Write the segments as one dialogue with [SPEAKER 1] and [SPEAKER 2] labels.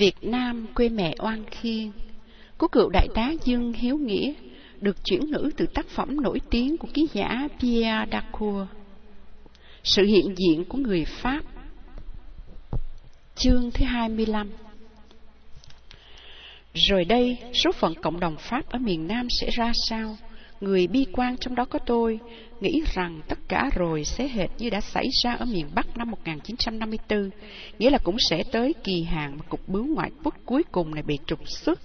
[SPEAKER 1] Việt Nam quê mẹ oan khiên của cựu đại tá Dương Hiếu Nghĩa được chuyển ngữ từ tác phẩm nổi tiếng của ký giả Pierre Dacour. Sự hiện diện của người Pháp Chương thứ 25 Rồi đây, số phận cộng đồng Pháp ở miền Nam sẽ ra sao? Người bi quan trong đó có tôi, nghĩ rằng tất cả rồi sẽ hệt như đã xảy ra ở miền Bắc năm 1954, nghĩa là cũng sẽ tới kỳ hạn mà cục bướu ngoại quốc cuối cùng này bị trục xuất.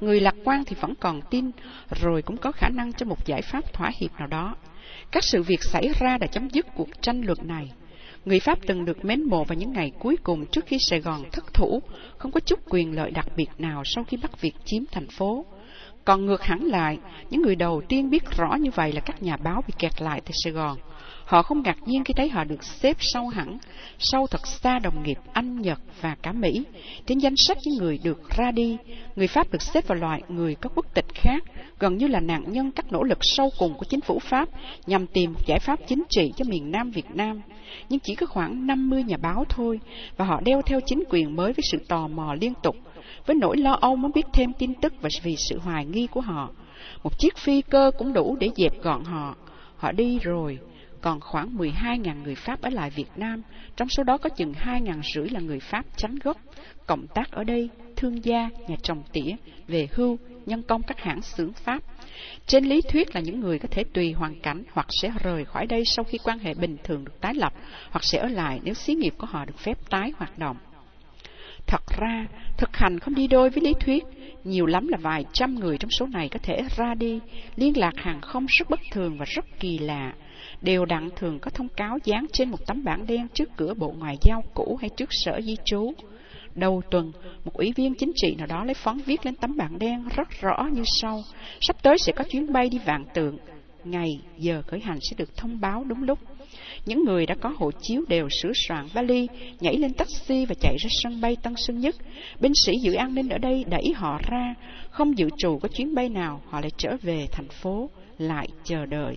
[SPEAKER 1] Người lạc quan thì vẫn còn tin, rồi cũng có khả năng cho một giải pháp thỏa hiệp nào đó. Các sự việc xảy ra đã chấm dứt cuộc tranh luận này. Người Pháp từng được mến mộ vào những ngày cuối cùng trước khi Sài Gòn thất thủ, không có chút quyền lợi đặc biệt nào sau khi Bắc Việt chiếm thành phố. Còn ngược hẳn lại, những người đầu tiên biết rõ như vậy là các nhà báo bị kẹt lại tại Sài Gòn. Họ không ngạc nhiên khi thấy họ được xếp sâu hẳn, sâu thật xa đồng nghiệp Anh, Nhật và cả Mỹ. Trên danh sách những người được ra đi, người Pháp được xếp vào loại người có quốc tịch khác, gần như là nạn nhân các nỗ lực sâu cùng của chính phủ Pháp nhằm tìm một giải pháp chính trị cho miền Nam Việt Nam. Nhưng chỉ có khoảng 50 nhà báo thôi, và họ đeo theo chính quyền mới với sự tò mò liên tục, với nỗi lo âu muốn biết thêm tin tức và vì sự hoài nghi của họ. Một chiếc phi cơ cũng đủ để dẹp gọn họ. Họ đi rồi, còn khoảng 12.000 người Pháp ở lại Việt Nam, trong số đó có chừng 2.000 rưỡi là người Pháp chánh gốc, cộng tác ở đây, thương gia, nhà trồng tỉa, về hưu, nhân công các hãng xưởng Pháp. Trên lý thuyết là những người có thể tùy hoàn cảnh hoặc sẽ rời khỏi đây sau khi quan hệ bình thường được tái lập, hoặc sẽ ở lại nếu xí nghiệp của họ được phép tái hoạt động. Thật ra, thực hành không đi đôi với lý thuyết. Nhiều lắm là vài trăm người trong số này có thể ra đi, liên lạc hàng không rất bất thường và rất kỳ lạ. Đều đặn thường có thông cáo dán trên một tấm bảng đen trước cửa Bộ Ngoại giao cũ hay trước sở di trú. Đầu tuần, một ủy viên chính trị nào đó lấy phóng viết lên tấm bảng đen rất rõ như sau. Sắp tới sẽ có chuyến bay đi vạn tượng. Ngày, giờ khởi hành sẽ được thông báo đúng lúc. Những người đã có hộ chiếu đều sửa soạn vali, nhảy lên taxi và chạy ra sân bay Tân Sơn Nhất. Binh sĩ giữ an ninh ở đây đẩy họ ra, không dự trù có chuyến bay nào, họ lại trở về thành phố, lại chờ đợi.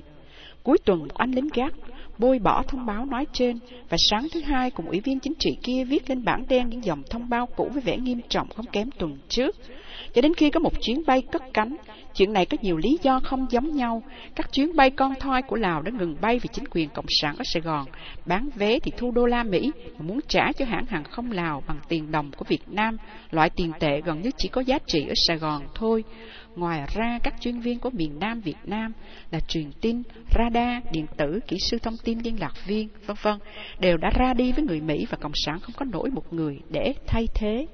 [SPEAKER 1] Cuối tuần, một anh lính gác bôi bỏ thông báo nói trên và sáng thứ hai cùng ủy viên chính trị kia viết lên bảng đen những dòng thông báo cũ với vẻ nghiêm trọng không kém tuần trước. Cho đến khi có một chuyến bay cất cánh, chuyện này có nhiều lý do không giống nhau. Các chuyến bay con thoi của Lào đã ngừng bay vì chính quyền Cộng sản ở Sài Gòn. Bán vé thì thu đô la Mỹ và muốn trả cho hãng hàng không Lào bằng tiền đồng của Việt Nam, loại tiền tệ gần như chỉ có giá trị ở Sài Gòn thôi. Ngoài ra, các chuyên viên của miền Nam Việt Nam là truyền tin, radar, điện tử, kỹ sư thông tin liên lạc viên, vân vân đều đã ra đi với người Mỹ và Cộng sản không có nổi một người để thay thế.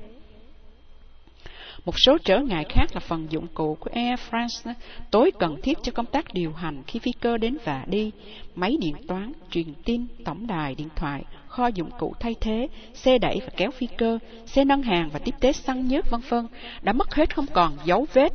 [SPEAKER 1] Một số trở ngại khác là phần dụng cụ của Air France tối cần thiết cho công tác điều hành khi phi cơ đến và đi, máy điện toán, truyền tin, tổng đài, điện thoại, kho dụng cụ thay thế, xe đẩy và kéo phi cơ, xe nâng hàng và tiếp tế xăng nhớt vân vân đã mất hết không còn dấu vết.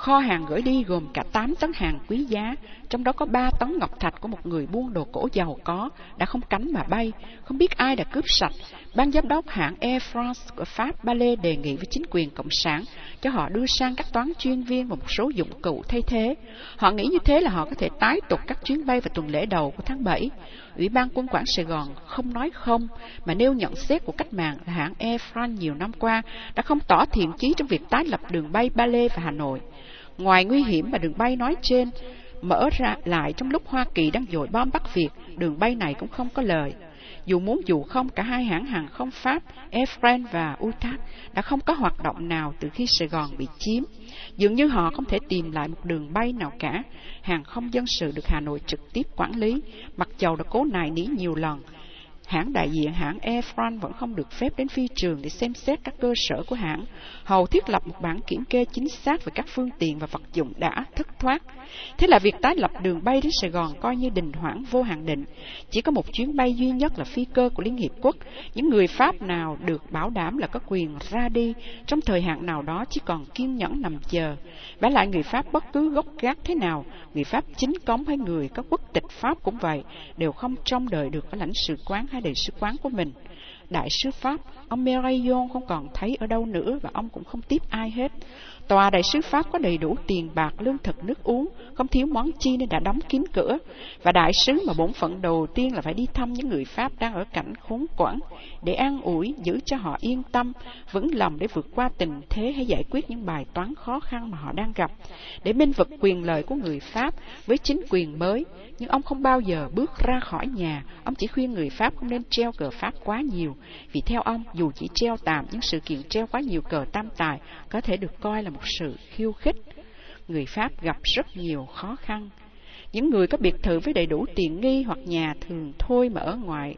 [SPEAKER 1] Kho hàng gửi đi gồm cả 8 tấn hàng quý giá, trong đó có 3 tấn ngọc thạch của một người buôn đồ cổ giàu có, đã không cánh mà bay, không biết ai đã cướp sạch. Ban giám đốc hãng Air France của Pháp Ba Lê đề nghị với chính quyền Cộng sản cho họ đưa sang các toán chuyên viên và một số dụng cụ thay thế. Họ nghĩ như thế là họ có thể tái tục các chuyến bay vào tuần lễ đầu của tháng 7. Ủy ban quân quản Sài Gòn không nói không, mà nêu nhận xét của cách mạng là hãng Air France nhiều năm qua đã không tỏ thiện chí trong việc tái lập đường bay Ba Lê và Hà Nội. Ngoài nguy hiểm mà đường bay nói trên mở ra lại trong lúc Hoa Kỳ đang dội bom Bắc Việt, đường bay này cũng không có lời. Dù muốn dù không, cả hai hãng hàng không Pháp, Air France và UTAC đã không có hoạt động nào từ khi Sài Gòn bị chiếm. Dường như họ không thể tìm lại một đường bay nào cả. Hàng không dân sự được Hà Nội trực tiếp quản lý, mặc dầu đã cố nài nỉ nhiều lần hãng đại diện hãng Air France vẫn không được phép đến phi trường để xem xét các cơ sở của hãng, hầu thiết lập một bản kiểm kê chính xác về các phương tiện và vật dụng đã thất thoát. Thế là việc tái lập đường bay đến Sài Gòn coi như đình hoãn vô hạn định. Chỉ có một chuyến bay duy nhất là phi cơ của Liên Hiệp Quốc. Những người Pháp nào được bảo đảm là có quyền ra đi trong thời hạn nào đó chỉ còn kiên nhẫn nằm chờ. Vả lại người Pháp bất cứ gốc gác thế nào, người Pháp chính cống hay người có quốc tịch Pháp cũng vậy, đều không trông đợi được ở lãnh sự quán hay đại sứ quán của mình. đại sứ Pháp, ông Merayon không còn thấy ở đâu nữa và ông cũng không tiếp ai hết. Tòa đại sứ Pháp có đầy đủ tiền bạc, lương thực, nước uống, không thiếu món chi nên đã đóng kín cửa. Và đại sứ mà bổn phận đầu tiên là phải đi thăm những người Pháp đang ở cảnh khốn quẫn, để an ủi, giữ cho họ yên tâm, vững lòng để vượt qua tình thế hay giải quyết những bài toán khó khăn mà họ đang gặp, để minh vực quyền lợi của người Pháp với chính quyền mới. Nhưng ông không bao giờ bước ra khỏi nhà, ông chỉ khuyên người Pháp không nên treo cờ Pháp quá nhiều, vì theo ông, dù chỉ treo tạm, những sự kiện treo quá nhiều cờ tam tài có thể được coi là một sự khiêu khích. Người Pháp gặp rất nhiều khó khăn. Những người có biệt thự với đầy đủ tiền nghi hoặc nhà thường thôi mà ở ngoài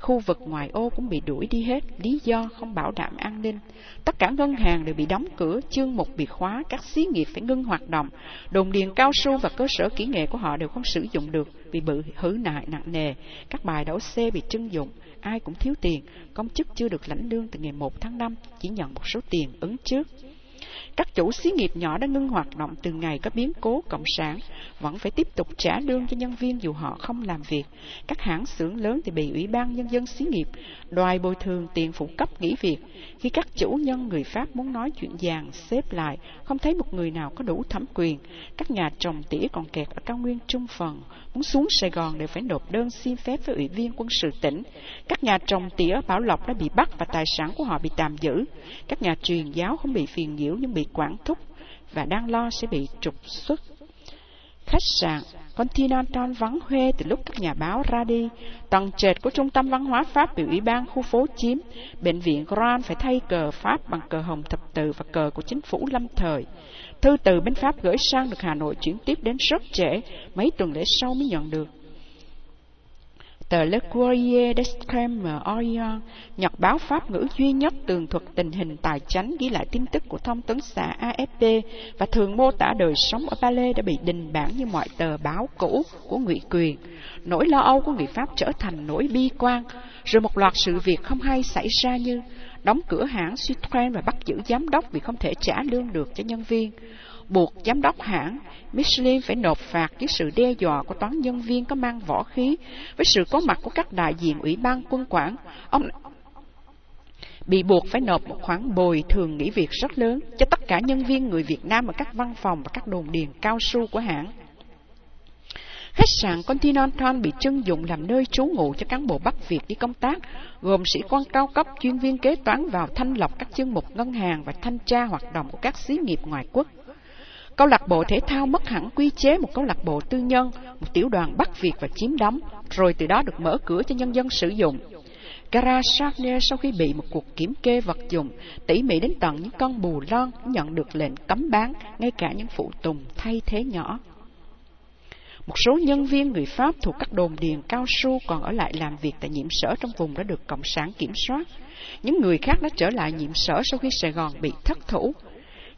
[SPEAKER 1] khu vực ngoài ô cũng bị đuổi đi hết, lý do không bảo đảm an ninh. Tất cả ngân hàng đều bị đóng cửa, chương mục bị khóa, các xí nghiệp phải ngưng hoạt động. Đồn điền cao su và cơ sở kỹ nghệ của họ đều không sử dụng được vì bị hư nại nặng nề. Các bài đấu xe bị trưng dụng, ai cũng thiếu tiền, công chức chưa được lãnh lương từ ngày 1 tháng 5, chỉ nhận một số tiền ứng trước. Các chủ xí nghiệp nhỏ đã ngưng hoạt động từ ngày có biến cố cộng sản, vẫn phải tiếp tục trả lương cho nhân viên dù họ không làm việc. Các hãng xưởng lớn thì bị Ủy ban Nhân dân xí nghiệp đòi bồi thường tiền phụ cấp nghỉ việc. Khi các chủ nhân người Pháp muốn nói chuyện vàng xếp lại, không thấy một người nào có đủ thẩm quyền. Các nhà trồng tỉa còn kẹt ở cao nguyên trung phần, muốn xuống Sài Gòn đều phải nộp đơn xin phép với Ủy viên quân sự tỉnh. Các nhà trồng tỉa Bảo Lộc đã bị bắt và tài sản của họ bị tạm giữ. Các nhà truyền giáo không bị phiền nhiễu nhưng bị quản thúc và đang lo sẽ bị trục xuất. Khách sạn Continental vắng huê từ lúc các nhà báo ra đi. Tầng trệt của trung tâm văn hóa Pháp bị ủy ban khu phố chiếm. Bệnh viện Grand phải thay cờ Pháp bằng cờ hồng thập tự và cờ của chính phủ lâm thời. Thư từ bên Pháp gửi sang được Hà Nội chuyển tiếp đến rất trễ, mấy tuần lễ sau mới nhận được. Tờ Le Courrier d'Extrême Orient, nhật báo Pháp ngữ duy nhất tường thuật tình hình tài chánh ghi lại tin tức của thông tấn xã AFP và thường mô tả đời sống ở Ba Lê đã bị đình bản như mọi tờ báo cũ của ngụy quyền. Nỗi lo âu của người Pháp trở thành nỗi bi quan, rồi một loạt sự việc không hay xảy ra như đóng cửa hãng Citroën và bắt giữ giám đốc vì không thể trả lương được cho nhân viên buộc giám đốc hãng Michelin phải nộp phạt với sự đe dọa của toán nhân viên có mang võ khí, với sự có mặt của các đại diện ủy ban quân quản. Ông bị buộc phải nộp một khoản bồi thường nghỉ việc rất lớn cho tất cả nhân viên người Việt Nam ở các văn phòng và các đồn điền cao su của hãng. Khách sạn Continental bị trưng dụng làm nơi trú ngụ cho cán bộ Bắc Việt đi công tác, gồm sĩ quan cao cấp chuyên viên kế toán vào thanh lọc các chương mục ngân hàng và thanh tra hoạt động của các xí nghiệp ngoại quốc. Câu lạc bộ thể thao mất hẳn quy chế một câu lạc bộ tư nhân, một tiểu đoàn bắt việc và chiếm đóng, rồi từ đó được mở cửa cho nhân dân sử dụng. Gara Chardonnay sau khi bị một cuộc kiểm kê vật dụng, tỉ mỉ đến tận những con bù lon nhận được lệnh cấm bán, ngay cả những phụ tùng thay thế nhỏ. Một số nhân viên người Pháp thuộc các đồn điền cao su còn ở lại làm việc tại nhiệm sở trong vùng đã được Cộng sản kiểm soát. Những người khác đã trở lại nhiệm sở sau khi Sài Gòn bị thất thủ.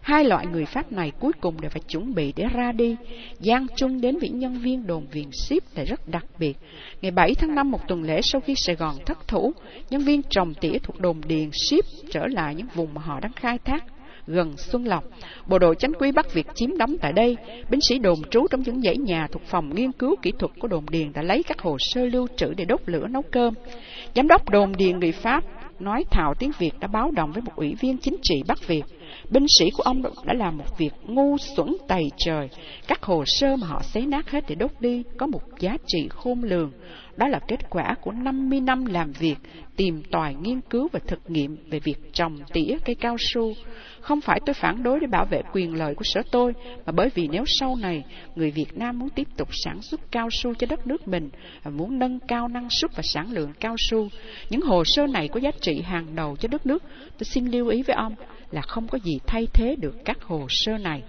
[SPEAKER 1] Hai loại người Pháp này cuối cùng đều phải chuẩn bị để ra đi. Giang chung đến với nhân viên đồn viện ship là rất đặc biệt. Ngày 7 tháng 5 một tuần lễ sau khi Sài Gòn thất thủ, nhân viên trồng tỉa thuộc đồn điền ship trở lại những vùng mà họ đang khai thác gần Xuân Lộc. Bộ đội chánh quy Bắc Việt chiếm đóng tại đây. Binh sĩ đồn trú trong những dãy nhà thuộc phòng nghiên cứu kỹ thuật của đồn điền đã lấy các hồ sơ lưu trữ để đốt lửa nấu cơm. Giám đốc đồn điền người Pháp nói thạo tiếng Việt đã báo động với một ủy viên chính trị Bắc Việt. Binh sĩ của ông đã làm một việc ngu xuẩn tày trời. Các hồ sơ mà họ xé nát hết để đốt đi có một giá trị khôn lường. Đó là kết quả của 50 năm làm việc, tìm tòi nghiên cứu và thực nghiệm về việc trồng tỉa cây cao su. Không phải tôi phản đối để bảo vệ quyền lợi của sở tôi, mà bởi vì nếu sau này người Việt Nam muốn tiếp tục sản xuất cao su cho đất nước mình và muốn nâng cao năng suất và sản lượng cao su, những hồ sơ này có giá trị hàng đầu cho đất nước. Tôi xin lưu ý với ông là không có gì thay thế được các hồ sơ này.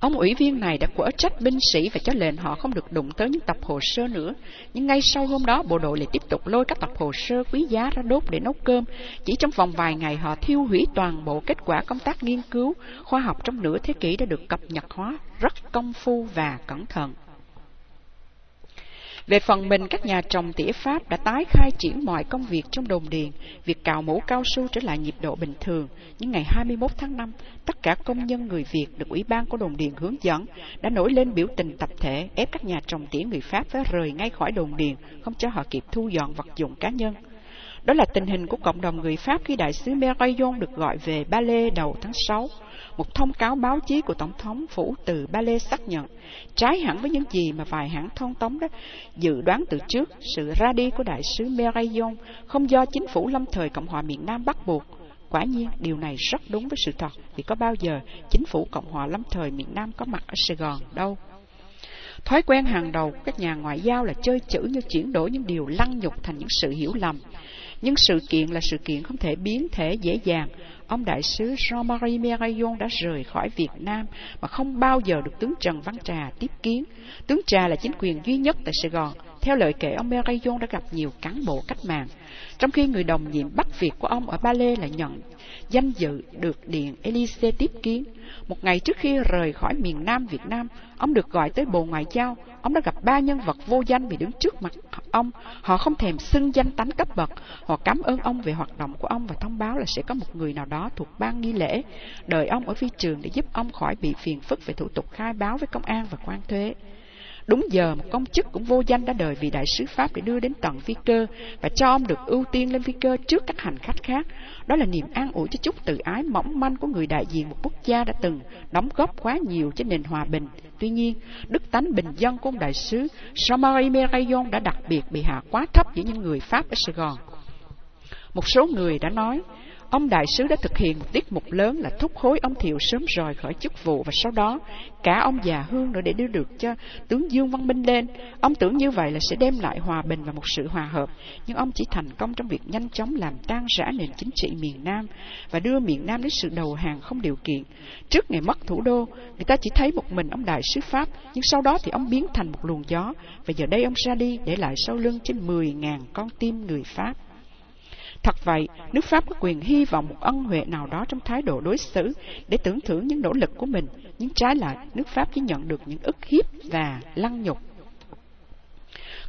[SPEAKER 1] Ông ủy viên này đã quở trách binh sĩ và cho lệnh họ không được đụng tới những tập hồ sơ nữa. Nhưng ngay sau hôm đó, bộ đội lại tiếp tục lôi các tập hồ sơ quý giá ra đốt để nấu cơm. Chỉ trong vòng vài ngày, họ thiêu hủy toàn bộ kết quả công tác nghiên cứu khoa học trong nửa thế kỷ đã được cập nhật hóa rất công phu và cẩn thận. Về phần mình, các nhà trồng tỉa Pháp đã tái khai triển mọi công việc trong đồn điền, việc cào mũ cao su trở lại nhịp độ bình thường. Nhưng ngày 21 tháng 5, tất cả công nhân người Việt được Ủy ban của đồn điền hướng dẫn đã nổi lên biểu tình tập thể ép các nhà trồng tỉa người Pháp phải rời ngay khỏi đồn điền, không cho họ kịp thu dọn vật dụng cá nhân. Đó là tình hình của cộng đồng người Pháp khi đại sứ Merayon được gọi về Ba Lê đầu tháng 6. Một thông cáo báo chí của Tổng thống Phủ từ Ba Lê xác nhận, trái hẳn với những gì mà vài hãng thông tống đó dự đoán từ trước, sự ra đi của đại sứ Merayon không do chính phủ lâm thời Cộng hòa miền Nam bắt buộc. Quả nhiên, điều này rất đúng với sự thật, vì có bao giờ chính phủ Cộng hòa lâm thời miền Nam có mặt ở Sài Gòn đâu. Thói quen hàng đầu của các nhà ngoại giao là chơi chữ như chuyển đổi những điều lăng nhục thành những sự hiểu lầm. Nhưng sự kiện là sự kiện không thể biến thể dễ dàng. Ông đại sứ Jean-Marie Merayon đã rời khỏi Việt Nam mà không bao giờ được tướng Trần Văn Trà tiếp kiến. Tướng Trà là chính quyền duy nhất tại Sài Gòn. Theo lời kể, ông Merayon đã gặp nhiều cán bộ cách mạng, trong khi người đồng nhiệm Bắc Việt của ông ở Ba Lê lại nhận danh dự được Điện Elysee tiếp kiến. Một ngày trước khi rời khỏi miền Nam Việt Nam, ông được gọi tới Bộ Ngoại giao. Ông đã gặp ba nhân vật vô danh vì đứng trước mặt ông. Họ không thèm xưng danh tánh cấp bậc. Họ cảm ơn ông về hoạt động của ông và thông báo là sẽ có một người nào đó thuộc ban nghi lễ đợi ông ở phi trường để giúp ông khỏi bị phiền phức về thủ tục khai báo với công an và quan thuế. Đúng giờ, một công chức cũng vô danh đã đời vì đại sứ Pháp để đưa đến tận phi cơ và cho ông được ưu tiên lên phi cơ trước các hành khách khác. Đó là niềm an ủi cho chút tự ái mỏng manh của người đại diện một quốc gia đã từng đóng góp quá nhiều cho nền hòa bình. Tuy nhiên, đức tánh bình dân của ông đại sứ Jean-Marie Merayon đã đặc biệt bị hạ quá thấp giữa những người Pháp ở Sài Gòn. Một số người đã nói, Ông đại sứ đã thực hiện một tiết mục lớn là thúc khối ông Thiệu sớm rời khỏi chức vụ và sau đó cả ông già Hương nữa để đưa được cho tướng Dương Văn Minh lên. Ông tưởng như vậy là sẽ đem lại hòa bình và một sự hòa hợp, nhưng ông chỉ thành công trong việc nhanh chóng làm tan rã nền chính trị miền Nam và đưa miền Nam đến sự đầu hàng không điều kiện. Trước ngày mất thủ đô, người ta chỉ thấy một mình ông đại sứ Pháp, nhưng sau đó thì ông biến thành một luồng gió và giờ đây ông ra đi để lại sau lưng trên 10.000 con tim người Pháp. Thật vậy, nước Pháp có quyền hy vọng một ân huệ nào đó trong thái độ đối xử để tưởng thưởng những nỗ lực của mình, nhưng trái lại, nước Pháp chỉ nhận được những ức hiếp và lăng nhục.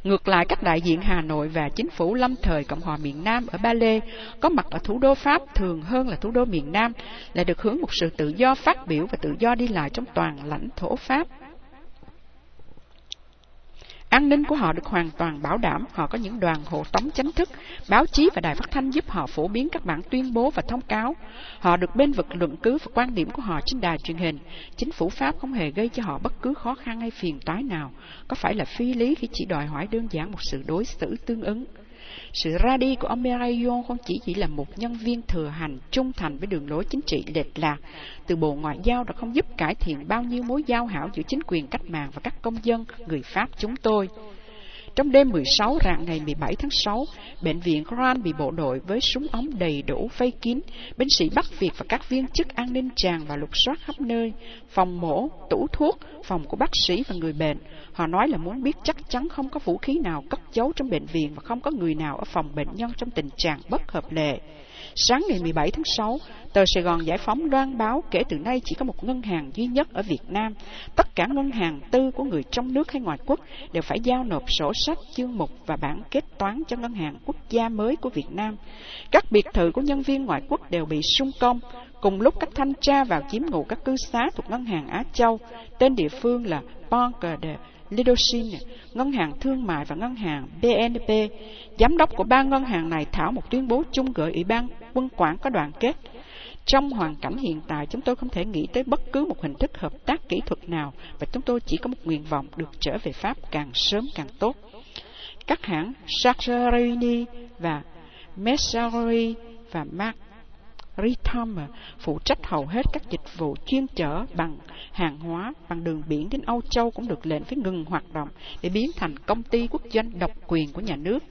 [SPEAKER 1] Ngược lại, các đại diện Hà Nội và chính phủ lâm thời Cộng hòa miền Nam ở Ba Lê có mặt ở thủ đô Pháp thường hơn là thủ đô miền Nam, lại được hướng một sự tự do phát biểu và tự do đi lại trong toàn lãnh thổ Pháp. An ninh của họ được hoàn toàn bảo đảm, họ có những đoàn hộ tống chính thức, báo chí và đài phát thanh giúp họ phổ biến các bản tuyên bố và thông cáo. Họ được bên vực luận cứ và quan điểm của họ trên đài truyền hình. Chính phủ Pháp không hề gây cho họ bất cứ khó khăn hay phiền toái nào. Có phải là phi lý khi chỉ đòi hỏi đơn giản một sự đối xử tương ứng? Sự ra đi của ông Merayon không chỉ chỉ là một nhân viên thừa hành trung thành với đường lối chính trị lệch lạc, từ Bộ Ngoại giao đã không giúp cải thiện bao nhiêu mối giao hảo giữa chính quyền cách mạng và các công dân người Pháp chúng tôi. Trong đêm 16 rạng ngày 17 tháng 6, bệnh viện Gran bị bộ đội với súng ống đầy đủ vây kín, binh sĩ Bắc Việt và các viên chức an ninh tràn và lục soát khắp nơi, phòng mổ, tủ thuốc, phòng của bác sĩ và người bệnh. Họ nói là muốn biết chắc chắn không có vũ khí nào cất giấu trong bệnh viện và không có người nào ở phòng bệnh nhân trong tình trạng bất hợp lệ. Sáng ngày 17 tháng 6, tờ Sài Gòn Giải phóng loan báo kể từ nay chỉ có một ngân hàng duy nhất ở Việt Nam. Tất cả ngân hàng tư của người trong nước hay ngoại quốc đều phải giao nộp sổ sách, chương mục và bản kết toán cho ngân hàng quốc gia mới của Việt Nam. Các biệt thự của nhân viên ngoại quốc đều bị sung công. Cùng lúc các thanh tra vào chiếm ngụ các cư xá thuộc ngân hàng Á Châu, tên địa phương là Banque de Lidosin, ngân hàng thương mại và ngân hàng BNP. Giám đốc của ba ngân hàng này thảo một tuyên bố chung gửi Ủy ban quân quản có đoàn kết. Trong hoàn cảnh hiện tại, chúng tôi không thể nghĩ tới bất cứ một hình thức hợp tác kỹ thuật nào và chúng tôi chỉ có một nguyện vọng được trở về Pháp càng sớm càng tốt. Các hãng Sargerini và Messari và Mark Ritom à, phụ trách hầu hết các dịch vụ chuyên chở bằng hàng hóa bằng đường biển đến Âu Châu cũng được lệnh phải ngừng hoạt động để biến thành công ty quốc doanh độc quyền của nhà nước.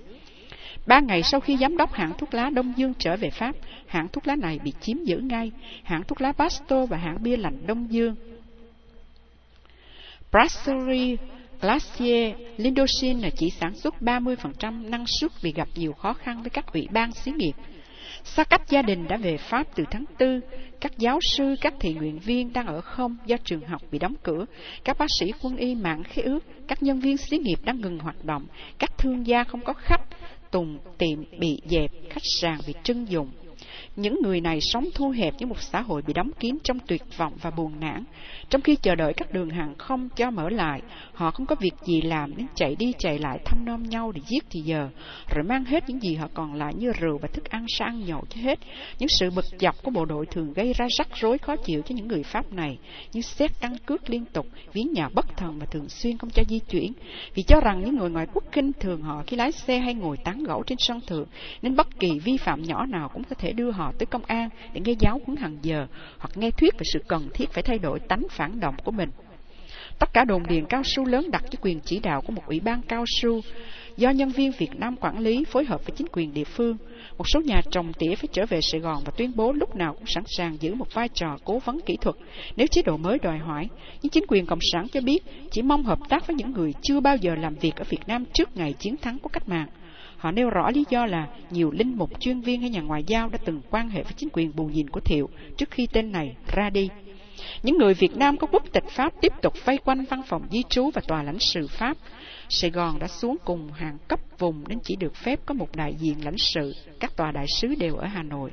[SPEAKER 1] Ba ngày sau khi giám đốc hãng thuốc lá Đông Dương trở về Pháp, hãng thuốc lá này bị chiếm giữ ngay, hãng thuốc lá Basto và hãng bia lạnh Đông Dương. Brasserie Glacier Lindosin chỉ sản xuất 30% năng suất vì gặp nhiều khó khăn với các ủy ban xí nghiệp. Xa cách gia đình đã về Pháp từ tháng tư, các giáo sư, các thị nguyện viên đang ở không do trường học bị đóng cửa, các bác sĩ quân y mạng khí ước, các nhân viên xí nghiệp đang ngừng hoạt động, các thương gia không có khách, tùng tiệm bị dẹp, khách sạn bị trưng dụng. Những người này sống thu hẹp như một xã hội bị đóng kín trong tuyệt vọng và buồn nản. Trong khi chờ đợi các đường hàng không cho mở lại, họ không có việc gì làm nên chạy đi chạy lại thăm nom nhau để giết thì giờ, rồi mang hết những gì họ còn lại như rượu và thức ăn sang nhậu cho hết. Những sự bực dọc của bộ đội thường gây ra rắc rối khó chịu cho những người Pháp này, như xét căn cước liên tục, viếng nhà bất thần và thường xuyên không cho di chuyển, vì cho rằng những người ngoài quốc kinh thường họ khi lái xe hay ngồi tán gẫu trên sân thượng, nên bất kỳ vi phạm nhỏ nào cũng có thể đưa họ tới công an để nghe giáo huấn hàng giờ, hoặc nghe thuyết về sự cần thiết phải thay đổi tánh phản động của mình. Tất cả đồn điền cao su lớn đặt dưới quyền chỉ đạo của một ủy ban cao su do nhân viên Việt Nam quản lý phối hợp với chính quyền địa phương. Một số nhà trồng tỉa phải trở về Sài Gòn và tuyên bố lúc nào cũng sẵn sàng giữ một vai trò cố vấn kỹ thuật nếu chế độ mới đòi hỏi. Nhưng chính quyền Cộng sản cho biết chỉ mong hợp tác với những người chưa bao giờ làm việc ở Việt Nam trước ngày chiến thắng của cách mạng. Họ nêu rõ lý do là nhiều linh mục chuyên viên hay nhà ngoại giao đã từng quan hệ với chính quyền bù nhìn của Thiệu trước khi tên này ra đi. Những người Việt Nam có quốc tịch Pháp tiếp tục vây quanh văn phòng di trú và tòa lãnh sự Pháp. Sài Gòn đã xuống cùng hàng cấp vùng nên chỉ được phép có một đại diện lãnh sự, các tòa đại sứ đều ở Hà Nội.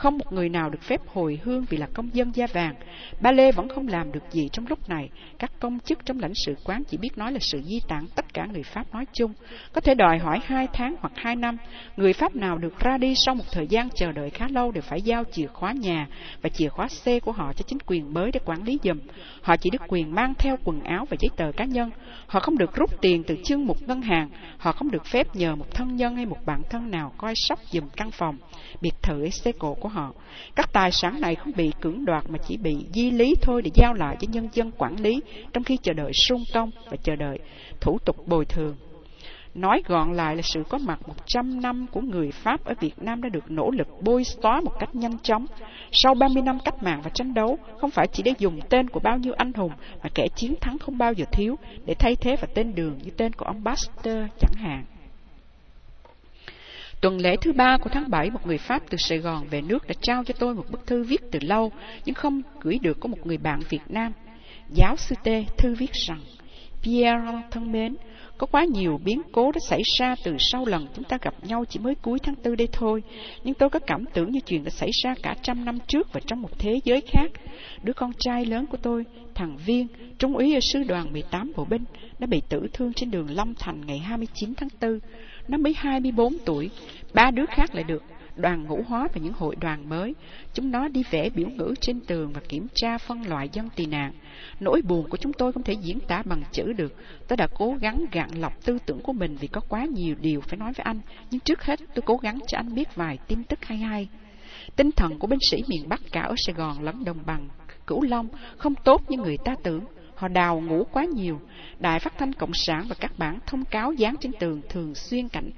[SPEAKER 1] Không một người nào được phép hồi hương vì là công dân da vàng. Ba Lê vẫn không làm được gì trong lúc này. Các công chức trong lãnh sự quán chỉ biết nói là sự di tản tất cả người Pháp nói chung. Có thể đòi hỏi hai tháng hoặc hai năm. Người Pháp nào được ra đi sau một thời gian chờ đợi khá lâu đều phải giao chìa khóa nhà và chìa khóa xe của họ cho chính quyền mới để quản lý dùm. Họ chỉ được quyền mang theo quần áo và giấy tờ cá nhân. Họ không được rút tiền từ chương mục ngân hàng. Họ không được phép nhờ một thân nhân hay một bạn thân nào coi sóc dùm căn phòng, biệt thự xe cộ của họ. Các tài sản này không bị cưỡng đoạt mà chỉ bị di lý thôi để giao lại cho nhân dân quản lý trong khi chờ đợi sung công và chờ đợi thủ tục bồi thường. Nói gọn lại là sự có mặt 100 năm của người Pháp ở Việt Nam đã được nỗ lực bôi xóa một cách nhanh chóng. Sau 30 năm cách mạng và tranh đấu, không phải chỉ để dùng tên của bao nhiêu anh hùng, mà kẻ chiến thắng không bao giờ thiếu, để thay thế vào tên đường như tên của ông Baxter chẳng hạn. Tuần lễ thứ ba của tháng 7, một người Pháp từ Sài Gòn về nước đã trao cho tôi một bức thư viết từ lâu, nhưng không gửi được có một người bạn Việt Nam. Giáo sư T. thư viết rằng, Pierre thân mến, có quá nhiều biến cố đã xảy ra từ sau lần chúng ta gặp nhau chỉ mới cuối tháng tư đây thôi. Nhưng tôi có cảm tưởng như chuyện đã xảy ra cả trăm năm trước và trong một thế giới khác. Đứa con trai lớn của tôi, thằng Viên, trung úy ở sư đoàn 18 bộ binh, đã bị tử thương trên đường Long Thành ngày 29 tháng 4. Nó mới 24 tuổi, ba đứa khác lại được đoàn ngũ hóa và những hội đoàn mới. Chúng nó đi vẽ biểu ngữ trên tường và kiểm tra phân loại dân tị nạn. Nỗi buồn của chúng tôi không thể diễn tả bằng chữ được. Tôi đã cố gắng gạn lọc tư tưởng của mình vì có quá nhiều điều phải nói với anh. Nhưng trước hết tôi cố gắng cho anh biết vài tin tức hay hay. Tinh thần của binh sĩ miền Bắc cả ở Sài Gòn lẫn đồng bằng, Cửu Long không tốt như người ta tưởng. Họ đào ngủ quá nhiều. Đài phát thanh Cộng sản và các bản thông cáo dán trên tường thường xuyên cảnh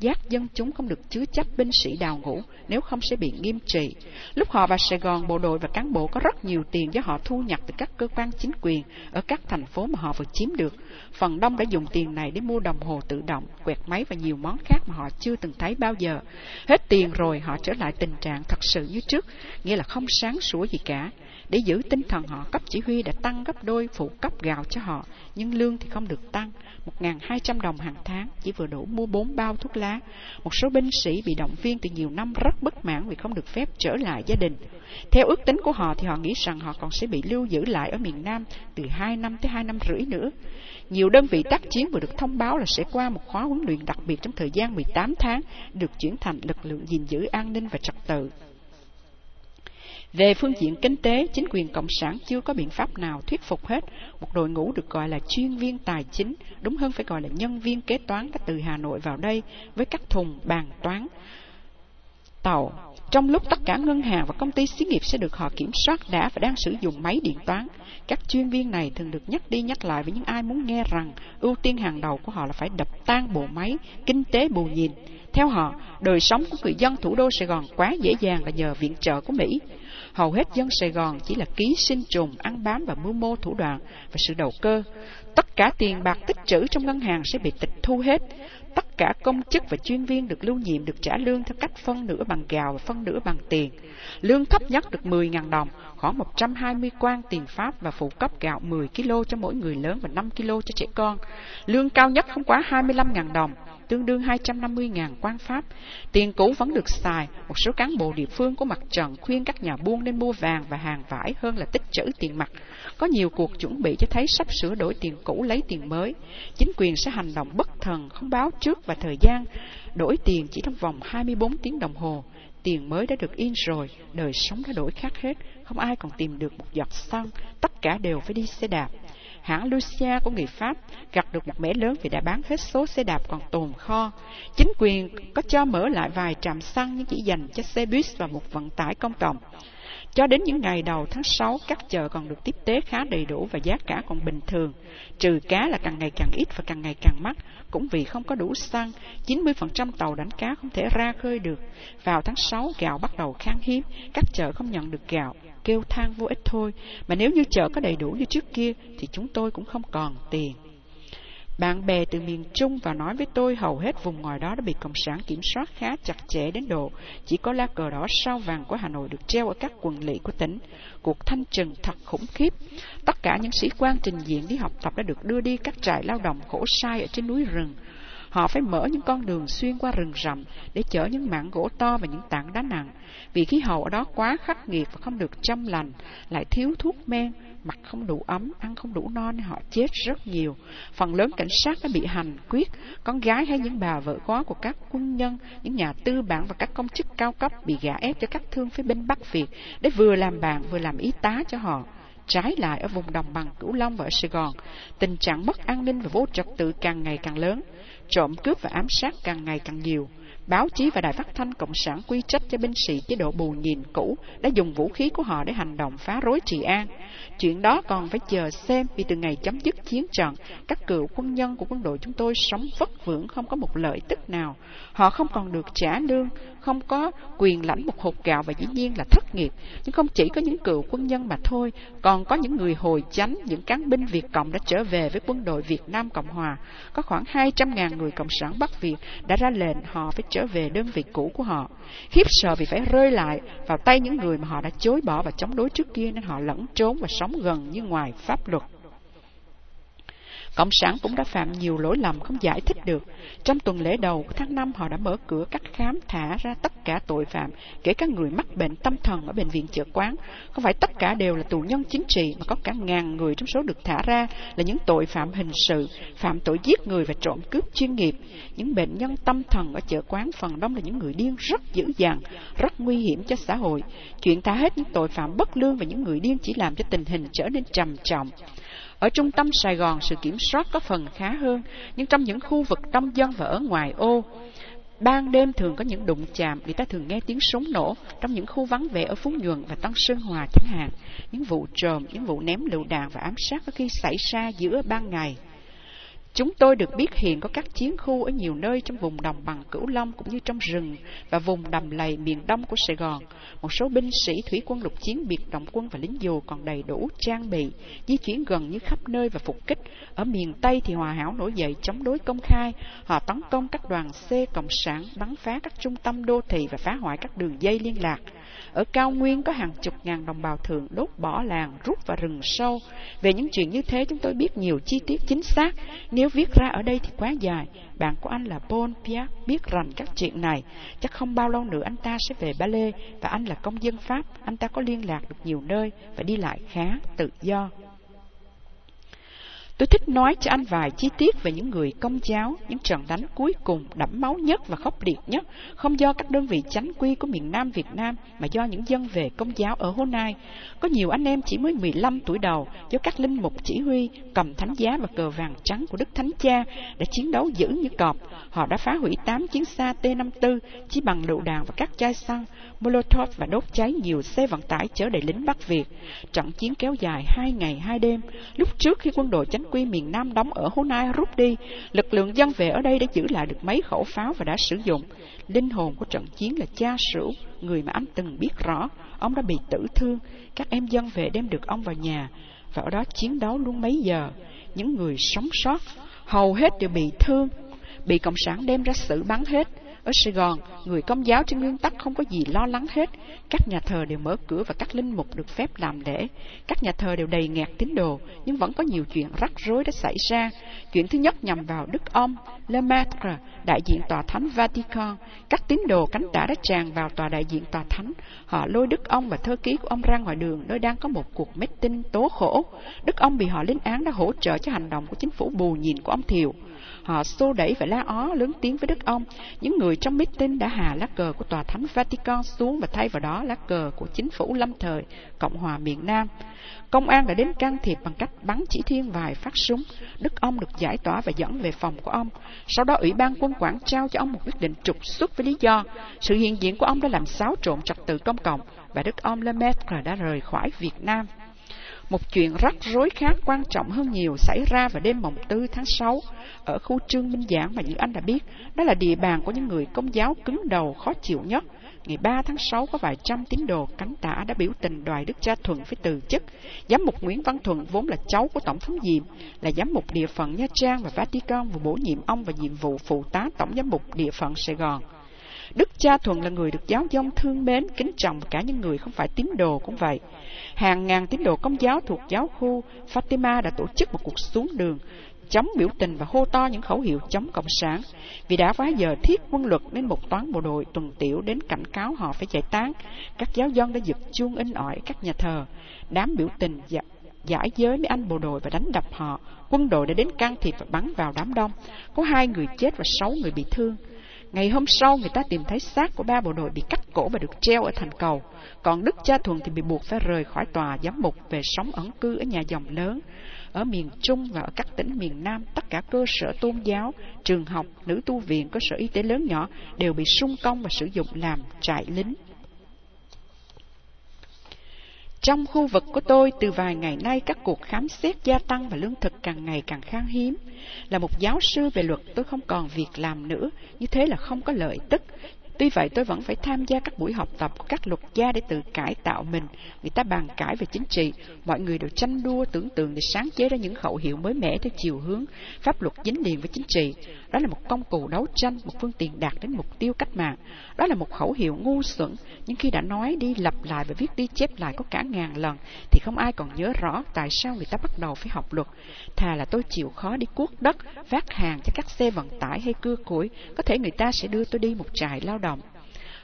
[SPEAKER 1] giác dân chúng không được chứa chấp binh sĩ đào ngũ, nếu không sẽ bị nghiêm trị. Lúc họ vào Sài Gòn, bộ đội và cán bộ có rất nhiều tiền do họ thu nhập từ các cơ quan chính quyền ở các thành phố mà họ vừa chiếm được. Phần đông đã dùng tiền này để mua đồng hồ tự động, quẹt máy và nhiều món khác mà họ chưa từng thấy bao giờ. Hết tiền rồi họ trở lại tình trạng thật sự như trước, nghĩa là không sáng sủa gì cả. Để giữ tinh thần họ, cấp chỉ huy đã tăng gấp đôi phụ cấp gạo cho họ, nhưng lương thì không được tăng. 1.200 đồng hàng tháng, chỉ vừa đủ mua 4 bao thuốc lá. Một số binh sĩ bị động viên từ nhiều năm rất bất mãn vì không được phép trở lại gia đình. Theo ước tính của họ thì họ nghĩ rằng họ còn sẽ bị lưu giữ lại ở miền Nam từ 2 năm tới 2 năm rưỡi nữa. Nhiều đơn vị tác chiến vừa được thông báo là sẽ qua một khóa huấn luyện đặc biệt trong thời gian 18 tháng, được chuyển thành lực lượng gìn giữ an ninh và trật tự. Về phương diện kinh tế, chính quyền Cộng sản chưa có biện pháp nào thuyết phục hết. Một đội ngũ được gọi là chuyên viên tài chính, đúng hơn phải gọi là nhân viên kế toán đã từ Hà Nội vào đây với các thùng bàn toán tàu. Trong lúc tất cả ngân hàng và công ty xí nghiệp sẽ được họ kiểm soát đã và đang sử dụng máy điện toán, các chuyên viên này thường được nhắc đi nhắc lại với những ai muốn nghe rằng ưu tiên hàng đầu của họ là phải đập tan bộ máy, kinh tế bù nhìn. Theo họ, đời sống của người dân thủ đô Sài Gòn quá dễ dàng là nhờ viện trợ của Mỹ. Hầu hết dân Sài Gòn chỉ là ký sinh trùng, ăn bám và mưu mô thủ đoạn và sự đầu cơ. Tất cả tiền bạc tích trữ trong ngân hàng sẽ bị tịch thu hết. Tất cả công chức và chuyên viên được lưu nhiệm được trả lương theo cách phân nửa bằng gạo và phân nửa bằng tiền. Lương thấp nhất được 10.000 đồng, khoảng 120 quan tiền Pháp và phụ cấp gạo 10 kg cho mỗi người lớn và 5 kg cho trẻ con. Lương cao nhất không quá 25.000 đồng, tương đương 250.000 quan Pháp. Tiền cũ vẫn được xài, một số cán bộ địa phương của mặt trận khuyên các nhà buôn nên mua vàng và hàng vải hơn là tích trữ tiền mặt. Có nhiều cuộc chuẩn bị cho thấy sắp sửa đổi tiền cũ lấy tiền mới. Chính quyền sẽ hành động bất thần, không báo trước và thời gian, đổi tiền chỉ trong vòng 24 tiếng đồng hồ. Tiền mới đã được in rồi, đời sống đã đổi khác hết, không ai còn tìm được một giọt xăng, tất cả đều phải đi xe đạp hãng Lucia của người Pháp gặp được một mẻ lớn vì đã bán hết số xe đạp còn tồn kho. Chính quyền có cho mở lại vài trạm xăng nhưng chỉ dành cho xe buýt và một vận tải công cộng. Cho đến những ngày đầu tháng 6, các chợ còn được tiếp tế khá đầy đủ và giá cả còn bình thường. Trừ cá là càng ngày càng ít và càng ngày càng mắc, cũng vì không có đủ xăng, 90% tàu đánh cá không thể ra khơi được. Vào tháng 6, gạo bắt đầu khan hiếm, các chợ không nhận được gạo, kêu than vô ích thôi, mà nếu như chợ có đầy đủ như trước kia thì chúng tôi cũng không còn tiền. Bạn bè từ miền Trung và nói với tôi hầu hết vùng ngoài đó đã bị Cộng sản kiểm soát khá chặt chẽ đến độ chỉ có lá cờ đỏ sao vàng của Hà Nội được treo ở các quận lỵ của tỉnh. Cuộc thanh trừng thật khủng khiếp. Tất cả những sĩ quan trình diện đi học tập đã được đưa đi các trại lao động khổ sai ở trên núi rừng. Họ phải mở những con đường xuyên qua rừng rậm để chở những mảng gỗ to và những tảng đá nặng. Vì khí hậu ở đó quá khắc nghiệt và không được chăm lành, lại thiếu thuốc men, mặt không đủ ấm, ăn không đủ no nên họ chết rất nhiều. Phần lớn cảnh sát đã bị hành quyết, con gái hay những bà vợ quá của các quân nhân, những nhà tư bản và các công chức cao cấp bị gả ép cho các thương phế binh Bắc Việt để vừa làm bạn vừa làm y tá cho họ. Trái lại ở vùng đồng bằng Cửu Long và ở Sài Gòn, tình trạng mất an ninh và vô trật tự càng ngày càng lớn, trộm cướp và ám sát càng ngày càng nhiều. Báo chí và đài phát thanh Cộng sản quy trách cho binh sĩ chế độ bù nhìn cũ đã dùng vũ khí của họ để hành động phá rối trị an. Chuyện đó còn phải chờ xem vì từ ngày chấm dứt chiến trận, các cựu quân nhân của quân đội chúng tôi sống vất vưởng không có một lợi tức nào. Họ không còn được trả lương, không có quyền lãnh một hộp gạo và dĩ nhiên là thất nghiệp. Nhưng không chỉ có những cựu quân nhân mà thôi, còn có những người hồi chánh, những cán binh Việt Cộng đã trở về với quân đội Việt Nam Cộng Hòa. Có khoảng 200.000 người Cộng sản Bắc Việt đã ra lệnh họ phải trở về đơn vị cũ của họ. Khiếp sợ vì phải rơi lại vào tay những người mà họ đã chối bỏ và chống đối trước kia nên họ lẫn trốn và sống gần như ngoài pháp luật. Cộng sản cũng đã phạm nhiều lỗi lầm không giải thích được. Trong tuần lễ đầu của tháng 5, họ đã mở cửa cắt khám thả ra tất cả tội phạm, kể cả người mắc bệnh tâm thần ở bệnh viện chợ quán. Không phải tất cả đều là tù nhân chính trị, mà có cả ngàn người trong số được thả ra là những tội phạm hình sự, phạm tội giết người và trộm cướp chuyên nghiệp. Những bệnh nhân tâm thần ở chợ quán phần đông là những người điên rất dữ dằn, rất nguy hiểm cho xã hội. Chuyện thả hết những tội phạm bất lương và những người điên chỉ làm cho tình hình trở nên trầm trọng. Ở trung tâm Sài Gòn, sự kiểm soát có phần khá hơn, nhưng trong những khu vực đông dân và ở ngoài ô, ban đêm thường có những đụng chạm, người ta thường nghe tiếng súng nổ trong những khu vắng vẻ ở Phú Nhuận và Tân Sơn Hòa chẳng hạn. Những vụ trộm, những vụ ném lựu đạn và ám sát có khi xảy ra giữa ban ngày. Chúng tôi được biết hiện có các chiến khu ở nhiều nơi trong vùng đồng bằng Cửu Long cũng như trong rừng và vùng đầm lầy miền đông của Sài Gòn. Một số binh sĩ thủy quân lục chiến biệt động quân và lính dù còn đầy đủ trang bị, di chuyển gần như khắp nơi và phục kích. Ở miền Tây thì hòa hảo nổi dậy chống đối công khai. Họ tấn công các đoàn xe cộng sản, bắn phá các trung tâm đô thị và phá hoại các đường dây liên lạc. Ở cao nguyên có hàng chục ngàn đồng bào thường đốt bỏ làng, rút vào rừng sâu. Về những chuyện như thế chúng tôi biết nhiều chi tiết chính xác. Nếu viết ra ở đây thì quá dài. Bạn của anh là Paul Piat biết rành các chuyện này. Chắc không bao lâu nữa anh ta sẽ về Ba Lê và anh là công dân Pháp. Anh ta có liên lạc được nhiều nơi và đi lại khá tự do. Tôi thích nói cho anh vài chi tiết về những người công giáo, những trận đánh cuối cùng đẫm máu nhất và khốc liệt nhất, không do các đơn vị chánh quy của miền Nam Việt Nam, mà do những dân về công giáo ở hôm nay. Có nhiều anh em chỉ mới 15 tuổi đầu, do các linh mục chỉ huy, cầm thánh giá và cờ vàng trắng của Đức Thánh Cha, đã chiến đấu dữ như cọp. Họ đã phá hủy 8 chiến xa T-54 chỉ bằng lựu đạn và các chai xăng, Molotov và đốt cháy nhiều xe vận tải chở đầy lính Bắc Việt. Trận chiến kéo dài hai ngày hai đêm. Lúc trước khi quân đội chánh quy miền Nam đóng ở Hố Nai rút đi, lực lượng dân về ở đây đã giữ lại được mấy khẩu pháo và đã sử dụng. Linh hồn của trận chiến là cha sửu, người mà anh từng biết rõ. Ông đã bị tử thương, các em dân về đem được ông vào nhà, và ở đó chiến đấu luôn mấy giờ. Những người sống sót, hầu hết đều bị thương. bị Cộng sản đem ra xử bắn hết. Ở Sài Gòn, người công giáo trên nguyên tắc không có gì lo lắng hết. Các nhà thờ đều mở cửa và các linh mục được phép làm lễ. Các nhà thờ đều đầy nghẹt tín đồ, nhưng vẫn có nhiều chuyện rắc rối đã xảy ra. Chuyện thứ nhất nhằm vào Đức ông Lemaitre, đại diện tòa thánh Vatican. Các tín đồ cánh tả đã tràn vào tòa đại diện tòa thánh. Họ lôi Đức ông và thơ ký của ông ra ngoài đường nơi đang có một cuộc meeting tố khổ. Đức ông bị họ lên án đã hỗ trợ cho hành động của chính phủ bù nhìn của ông Thiều. Họ xô đẩy và la ó, lớn tiếng với Đức ông. Những người trong meeting đã hạ lá cờ của tòa thánh Vatican xuống và thay vào đó lá cờ của chính phủ lâm thời, Cộng hòa miền Nam. Công an đã đến can thiệp bằng cách bắn chỉ thiên vài phát súng. Đức ông được giải tỏa và dẫn về phòng của ông. Sau đó, Ủy ban quân quản trao cho ông một quyết định trục xuất với lý do sự hiện diện của ông đã làm xáo trộn trật tự công cộng và Đức ông Lemaitre đã rời khỏi Việt Nam. Một chuyện rắc rối khác quan trọng hơn nhiều xảy ra vào đêm mồng 4 tháng 6 ở khu Trương Minh Giảng mà như anh đã biết, đó là địa bàn của những người công giáo cứng đầu khó chịu nhất. Ngày 3 tháng 6 có vài trăm tín đồ cánh tả đã biểu tình đòi Đức Cha Thuận phải từ chức. Giám mục Nguyễn Văn Thuận vốn là cháu của Tổng thống Diệm, là giám mục địa phận Nha Trang và Vatican vừa bổ nhiệm ông vào nhiệm vụ phụ tá Tổng giám mục địa phận Sài Gòn. Đức cha thuần là người được giáo dông thương mến, kính trọng cả những người không phải tín đồ cũng vậy. Hàng ngàn tín đồ công giáo thuộc giáo khu Fatima đã tổ chức một cuộc xuống đường, chống biểu tình và hô to những khẩu hiệu chống cộng sản. Vì đã phá giờ thiết quân luật nên một toán bộ đội tuần tiểu đến cảnh cáo họ phải giải tán. Các giáo dân đã giật chuông in ỏi các nhà thờ. Đám biểu tình dạ, giải giới với anh bộ đội và đánh đập họ. Quân đội đã đến can thiệp và bắn vào đám đông. Có hai người chết và sáu người bị thương. Ngày hôm sau, người ta tìm thấy xác của ba bộ đội bị cắt cổ và được treo ở thành cầu. Còn Đức Cha Thuần thì bị buộc phải rời khỏi tòa giám mục về sống ẩn cư ở nhà dòng lớn. Ở miền Trung và ở các tỉnh miền Nam, tất cả cơ sở tôn giáo, trường học, nữ tu viện, cơ sở y tế lớn nhỏ đều bị sung công và sử dụng làm trại lính. Trong khu vực của tôi, từ vài ngày nay các cuộc khám xét gia tăng và lương thực càng ngày càng khan hiếm. Là một giáo sư về luật, tôi không còn việc làm nữa, như thế là không có lợi tức. Tuy vậy tôi vẫn phải tham gia các buổi học tập của các luật gia để tự cải tạo mình. Người ta bàn cãi về chính trị, mọi người đều tranh đua tưởng tượng để sáng chế ra những khẩu hiệu mới mẻ theo chiều hướng pháp luật dính liền với chính trị. Đó là một công cụ đấu tranh, một phương tiện đạt đến mục tiêu cách mạng. Đó là một khẩu hiệu ngu xuẩn, nhưng khi đã nói đi lặp lại và viết đi chép lại có cả ngàn lần, thì không ai còn nhớ rõ tại sao người ta bắt đầu phải học luật. Thà là tôi chịu khó đi cuốc đất, vác hàng cho các xe vận tải hay cưa củi, có thể người ta sẽ đưa tôi đi một trại lao động.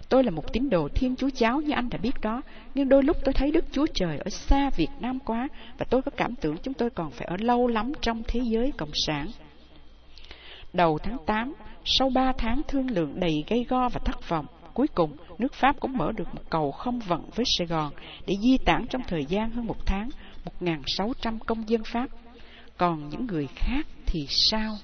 [SPEAKER 1] Tôi là một tín đồ Thiên Chúa Giáo như anh đã biết đó, nhưng đôi lúc tôi thấy Đức Chúa Trời ở xa Việt Nam quá, và tôi có cảm tưởng chúng tôi còn phải ở lâu lắm trong thế giới Cộng sản. Đầu tháng 8, sau 3 tháng thương lượng đầy gây go và thất vọng, cuối cùng nước Pháp cũng mở được một cầu không vận với Sài Gòn để di tản trong thời gian hơn một tháng 1.600 công dân Pháp. Còn những người khác thì sao?